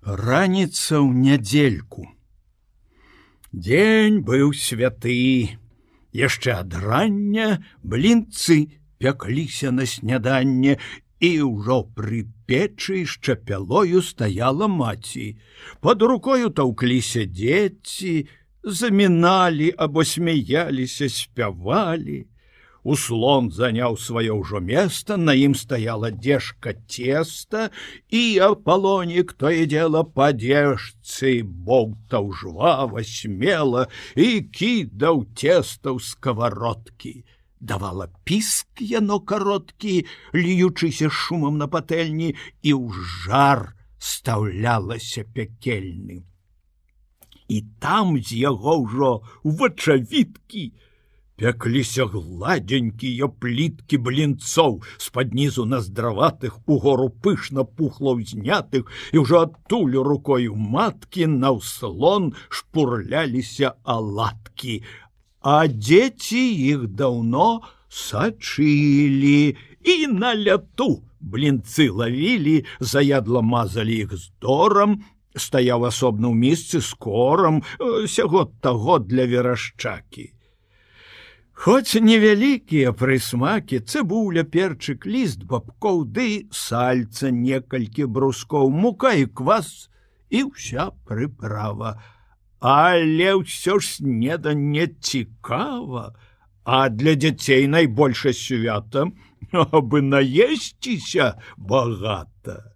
Раніца ў нядзельку. Дзень быў святы. Яшчэ ад рання блінцы пякліся на сняданне, і ўжо пры печы з чапялою стаяла маці. Пад рукою таўкліся дзеці, заміналі або смяяліся, спявалі. Услон заняў сваё ўжо место, на ім стаяла дзежка теста і апалонік то і дело падзежцы болтаў жвава смела і кідаў теста ў сковородкі. давала піск яно кароткі, льючыся шумам на патэльні і ў жар стаўлялася пякельным. І там з яго ўжо вачавіткі, пякліся гладзенькія пліткі блінцоў з-пад нізу наздраватых угору пышна пухла знятых і ўжо адтуль рукою маткі на ўслон шпурляліся аладкі. А дзеці іх даўно сачылі і на ляту блінцы лавілі заядла мазалі іх здорам стаяў асобна ў месцы скорам сяго таго для верашчакі Хоць невялікія прысмакі, цыбуля, перчык, ліст бабкоў ды сальца некалькі брускоў, мука і квас і ўся прыправа. Але ўсё ж снеда не цікава, А для дзяцей найбольша свята, абы наесціся багата.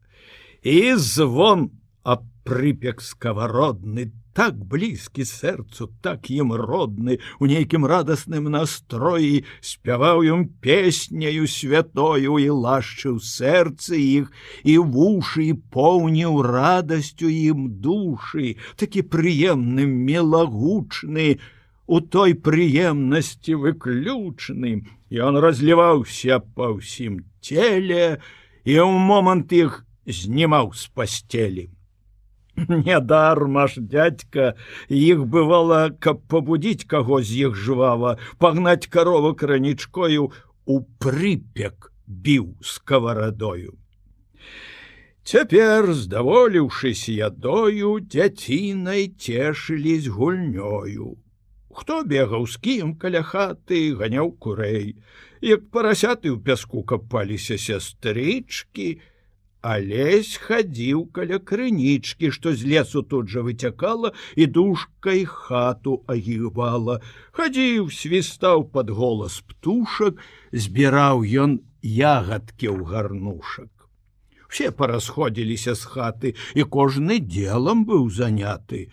І звон аб прыпек сковородны так блізкі сэрцу так ім родны у нейкім радасным настроі спяваў ён песняю святою і лашчыў сэрцы іх і вушы поўніў радасцю ім душы такі прыемны мелагучны у той прыемнасці выключны. Ён разліваўся па ўсім целе і ў момант іх знімаў з пасцелі Недарма ж дядька іх бывала, каб пабудзіць каго з іх жвава, пагнаць карова кранічкою у прыпек біў скаварадою. Цяпер, здаволіўшыся ядою, дзяцінай цешылись гульнёю. Хто бегаў з кіем каля хаты, ганяў курэй, як парасяты ў пяску капаліся сястрычкі, Алесь хадзіў каля крынічкі, што з лесу тут жа выцякала і душкай хату агівала. Хадзіў, свістаў пад голас птушак, збіраў ён ягадкі ў гарнушак. Все парасходзіліся з хаты, і кожны делам быў заняты.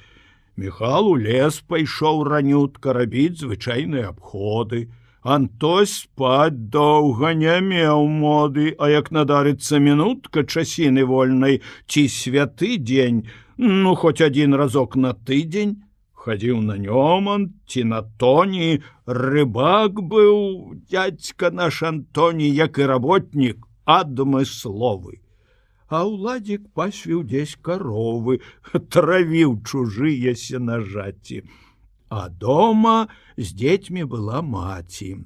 Михал у лес пайшоў ранютка рабіць звычайныя абходы. Антой спаць доўга не меў моды, а як надарыцца мінутка часіны вольнай ці святы дзень, ну хоць адзін разок на тыдзень, хадзіў на нёман ці на тоні, рыбак быў дядзька наш Антоні, як і работнік адмысловы. А ўладзік пасвіў дзесь каровы, травіў чужыя сенажаці а дома з дзецьмі была маці.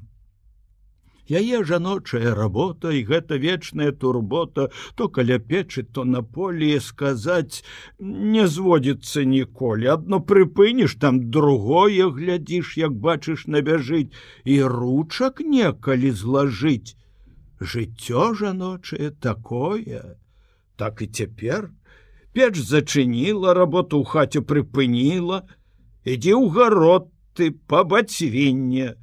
Яе жаночая работа і гэта вечная турбота, то каля печы, то на полі сказаць не зводзіцца ніколі, адно прыпыніш там другое глядзіш, як бачыш набяжыць. І ручак некалі злажыць. Жыццё жаночае такое, так і цяпер. Печ зачыніла работу ў хаце прыпыніла, ідзі ў гарод ты па бацвінне.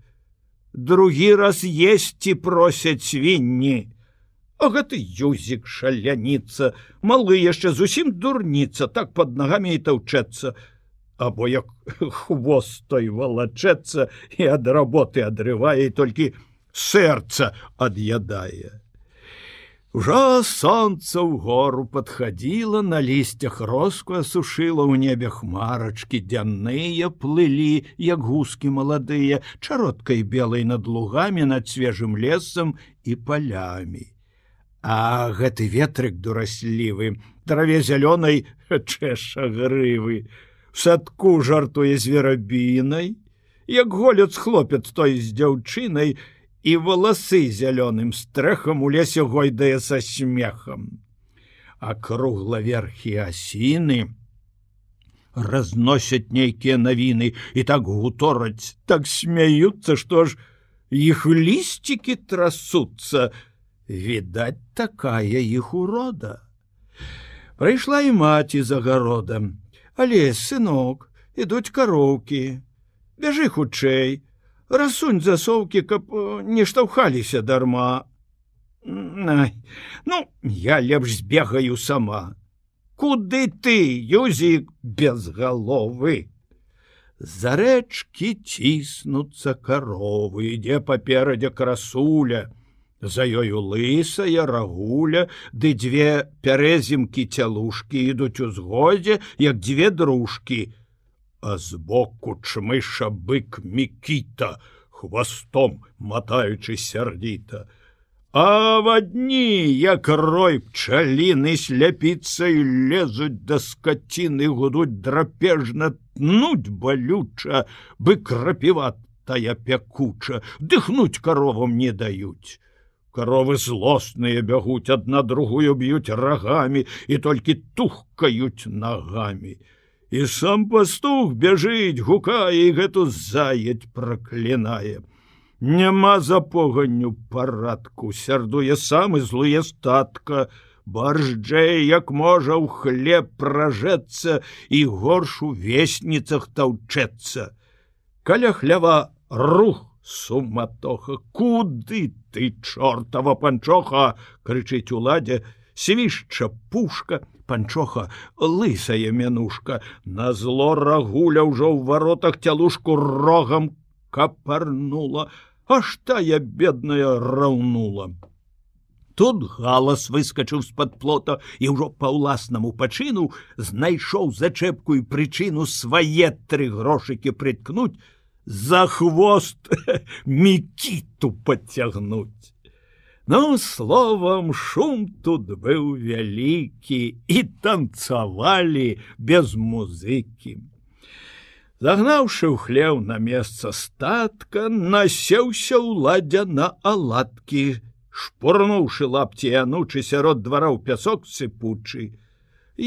Другі раз есці просяць свінні. А гэты юзік шаляніца малы яшчэ зусім дурніца так под нагамі і таўчэцца. Або як хвост той валачэцца і ад работы адрывае толькі сэрца ад'ядае Ужо солнце ў гору подходило на лісцях роску осушила ў небе хмарачки дзяныя плылі як гускі маладыя чароткай белой над лугами над свежим лесам і полями. А гэты ветрык дураслівы траве зялёнай чэша грывы садку жартуе зверабінай як голец хлопец той з дзяўчынай і валасы зялёным стрэхам у лесе гойдае са смехам. а круглаверхі асіны разносяць нейкія навіны і так гутораць так смяюцца што ж іх лісцікі трасуцца. Відаць такая іх урода. Прыйшла і маці за гародам але сынок ідуць кароўкі. Бяжы хутчэй рассунь засоўкі каб не штаўхаліся дарма. Ну я лепш збегаю сама. Куды ты юзік безгаловы за рэчкі ціснуцца каровы ідзе паперадзе красуля за ёю лысая рагуля ды дзве пярэзімкі цялушкі ідуць у згодзе як дзве дружкі а збоку чмыша бык мікіта хвастом матаючы сярдзіта А в дні, як рой пчаліны сляпіцца і лезуць да скаціны гудуць драпежна тнуть балюча, бы крапіватая пякуча, дыхнуць каровам не даюць. Каровы злосныя бягуць адна другую б'юць рагамі і толькі тухкаюць нагамі. І сам пастух бяжыць, гукае і гэту заять праклінаем няма за поганню парадку сярдуе самы злуе статка. Баржджэй як можа ў хлеб пражэцца і горш у весніцах таўчэцца. Каля хлява рух суматоха. Куды ты чортава панчоха? крычыць уладзе свішча пушка панчоха лысая мянушка на зло рагуля ўжо ў варотах цялушку рогам капарнула аж тая бедная раўнула. Тут галас выскачыў з-пад плота і ўжо па ўласнаму пачыну знайшоў зачэпку і прычыну свае тры грошыкі прыткнуць за хвост мікіту падцягнуць. Ну словом шум тут быў вялікі і танцавалі без музыкі загнаўшы ў хлеў на месца статка насеўся ўладдзя на аладкі шпурнуўшы лапці анучы сярод двара ў пясок сыпучы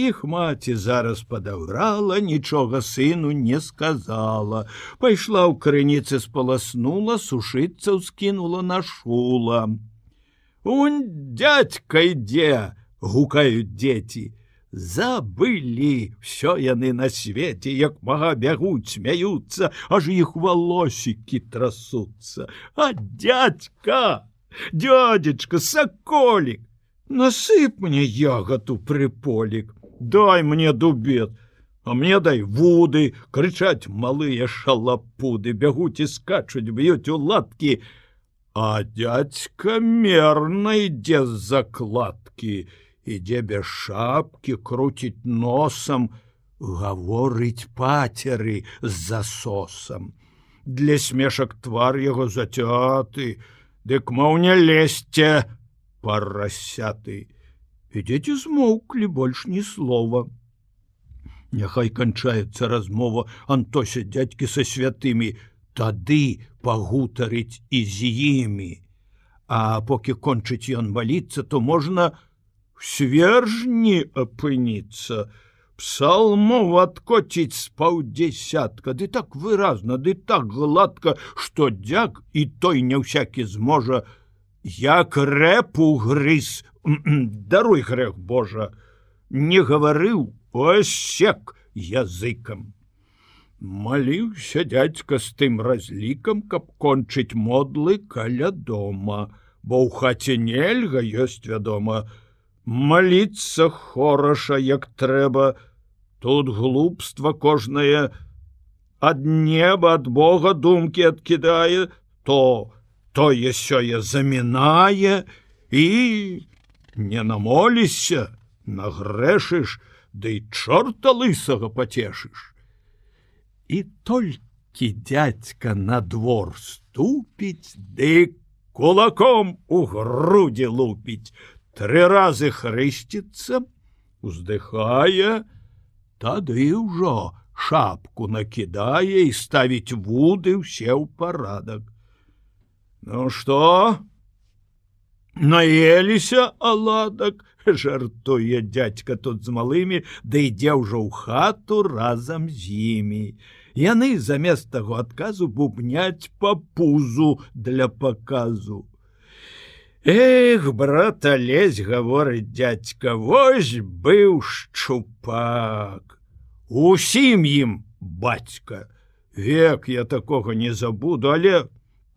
іх маці зараз падаўрала нічога сыну не сказала. Пайшла ў крыніцы спаласнула сушыцца ўскінула на шула унь дядька ідзе гукаюць дзеці забылі все яны на свеце як мага бягуць смяюцца аж іх валосікі трасуцца а дядька дядзечка саколік насып мне ягату прыполік дай мне дубет а мне дай вуды крычаць малыя шалапуды бягуць і скачуць б'юць у латкі а дядька мерна ідзе з закладкі ідзе без шапки круціць носам гаворыць пацеры з засосам для смешак твар яго зацяты дык маў не лезьце парасяты і дзеці змоўклі больш ні слова. Няхай канчаецца размова антося дядькі са святымі тады пагутарыць і з імі. А поки кончыць ён баліцца то можна у свержні апыніцца псалмов адкоціць з паўдзесятка. Ды так выразна ды так гладка што дзяк і той не ўсякі зможа як рэпу грыз даруй грэх Божа не гаварыў осек языкам маліўся дядзька з тым разлікам каб кончыць модлы каля дома бо ў хаце нельга ёсць вядома. Маліцца хораша як трэба. Тут глупства кожнае ад неба ад бога думкі адкідае то тое сёе замінае і не намоліся нагрэшыш ды да чорта лысага пацешыш і толькі дядька на двор ступіць ды кулаком у грудзі лупіць тры разы хрысціцца, уздыхае, тады ўжо шапку накідае і ставіць вуды ўсе ў парадак. Ну што? Наеліся аладак, жартуе дядька тут з малымі да ідзе ўжо ў хату разам з імі. Яны замест таго адказу бубняць па пузу для паказу. Эх брата лезь гаворыць дядька вось быў шчупак усім ім бацька век я такога не забуду але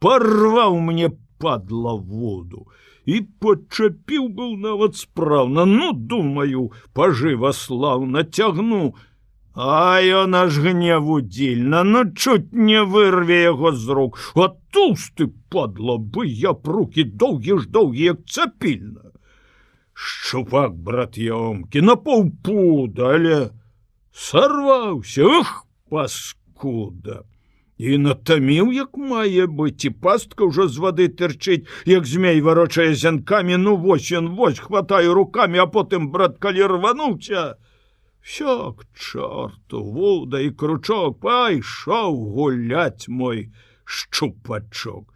порваў мне падла воду і подчапіў быў нават спраўна ну думаю пажыва слаўна цягну а ён аж гневу дзільна ну чуть не вырве яго з рук. А тусты падла бы я руки доўгі ж доўгі як цапільна шчупак брат ёмкі на паўпуда але сарваўся х паскуда і натаміў як мае быць і пастка ўжо з вады тырчыць як змей варочае зянкамі ну вось ён вось хватаю руками а потым брат калі рвануўся все к чорту вуда і кручок пайшоў гуляць мой шчупачок.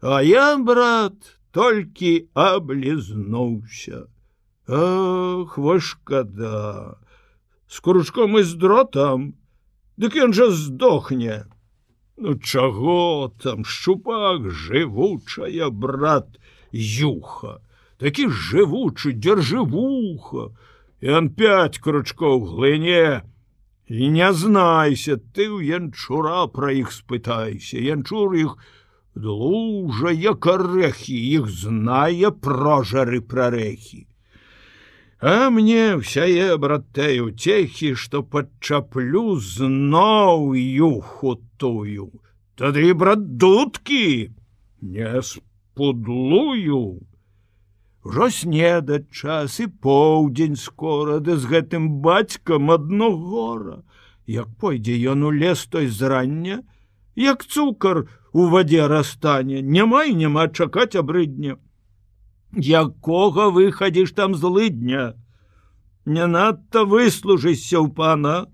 А я брат толькі аблізнуўся. Ах вашкада с кружком і з дротам. Дык ён жа здохне Ну чаго там шчупак жывучая брат юха. Такі жывучы дзяржывуха ён пять кручкоў глыне. І не знайся ты ў янчура пра іх спытайся. Янчур іх лужа як арэхі іх знае прожары прарэхі А мне всяе братэ уцехі, што падчаплю зноў юху тую. Тады брат дудкі не спудлую. Ужо снеда час і поўдзень скора ды з гэтым бацькам адно гора. Як пойдзе ён у лес той зрання, як цукар у вадзе расстане, няма і няма чакаць абрыдня якога выхадзіш там злыдня не надта выслужыся ў пана.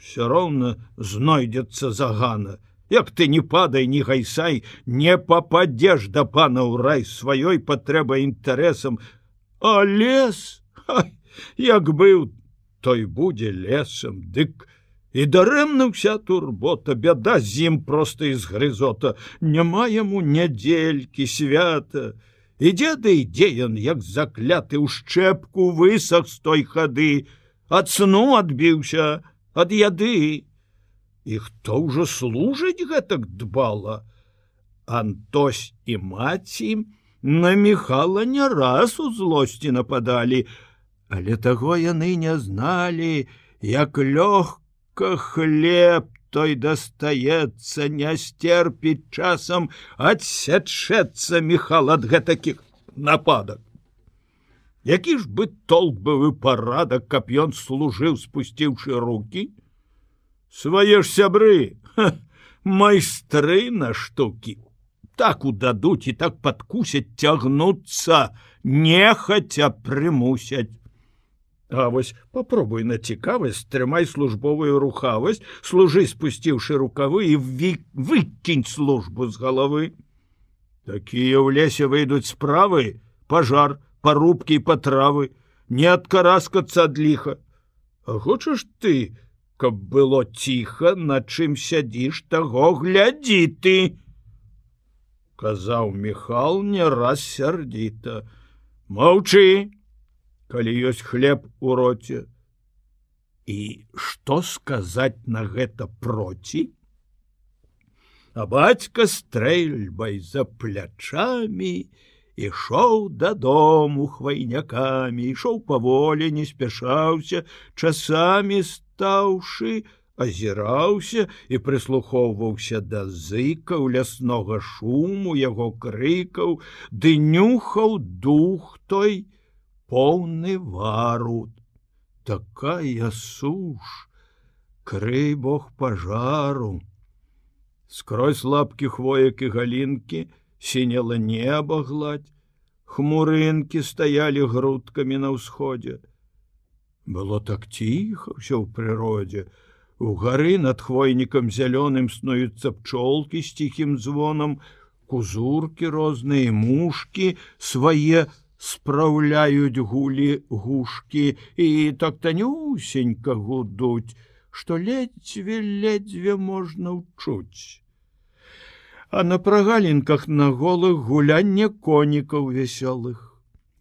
Все роўна знойдзецца загана. Як ты не падай не гайсай не попадзеш да пана ў рай сваёй патрэбай інтарэсам а лес? Ай, як быў той будзе лесам дык. І дарэмна вся турбота бяда з ім проста з грызота. Няма яму нядзелькі свята ідзе да ідзе ён як закляты ў шчэпку высах з той хады ад сну адбіўся ад яды. І хто ўжо служыць гэтак дбала? Антось і маці на михала не раз у злосці нападалі але таго яны не зналі як лёгка хлеб той дастаецца не стерпіць часам адсячэцца міхал ад гэтакіх нападак. Які ж бы толк бывы парадак каб ён служыў спусціўшы руки свае ж сябры майстры на штукі. Так удадуць і так падкусяць цягнуцца нехаця прымусяць А вось попробуй на цікавасць трымай службовую рухавасць служы спусціўшы рукавы і выкінь службу з галавы. Такія ў лесе выйдуць справы пажар парубкі і патравы. Не адкараскацца ад ліха. Хочаш ты каб было ціха на чым сядзіш таго глядзі ты казаў михал не раз сярдзіта. Маўчы калі ёсць хлеб у роце. І што сказаць на гэта проці? А бацька стрэльбай за плячамі ішоў дадому хвайнякамі ішоў паволі не спяшаўся часамі стаўшы азіраўся і прыслухоўваўся да зыкаў ляснога шуму яго крыкаў ды нюхаў дух той поўны варут. Такая суш крый бог пажару скрозь лапки хвоек і галінкі сінела неба гладь. Хмурынкі стаялі грудкамі на ўсходзе было так ціха ўсё ў прыродзе у гары над хвойнікам зялёным снуюцца пчолкі з ціхім звонам кузуркі розныя мушки свае спраўляюць гулі гушкі і так танюсенька гудуць, што ледзьве ледзьве можна ўчуць. А на прагалінках на голых гулянне конікаў вясёлых.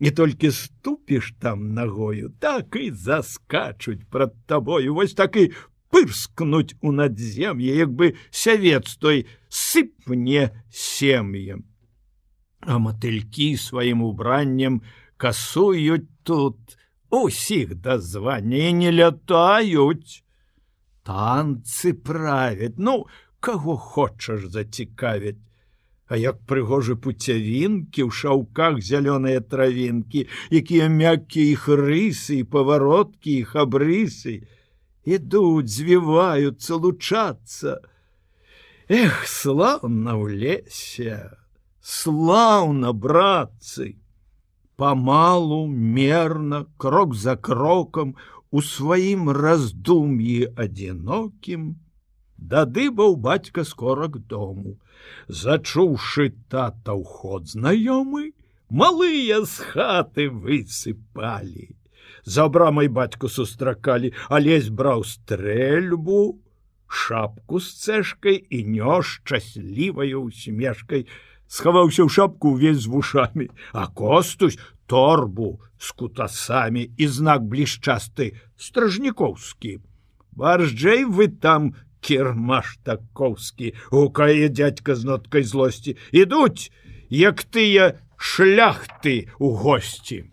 І толькі ступіш там нагою, так і заскачуць прад табою, вось так і пырскнуць у надзем'е, як бы сявец той сыпне сем'ем а матылькі сваім убраннем касуюць тут. Усіх да звання не лятаюць танцы правяць ну каго хочаш зацікавіць А як прыгожы пуцявінкі ў шаўках зялёныя травінкі якія мяккія іх рысы і павароткі іх абрысы ідуць звіваюцца лучацца. Эх славна ў лесе слаўна братцы! Памалу мерна крок за крокам у сваім раздум'і адзінокім дадыбаў бацька скора к дому. Зачуўшы тата ўход знаёмы малыя з хаты высыпалі за брамай бацьку сустракалі алесь браў стрэльбу шапку з цэшкай і нёс шчасліваю усмешкай схаваўся ў шапку ўвесь з вушамі, а костусь торбу з кутасамі і знак блішчасты стражнікоўскі. Баржджэй вы там кірмаш такоўскі, гукае дядька з ноткай злосці, ідуць, як тыя шляхты у госці.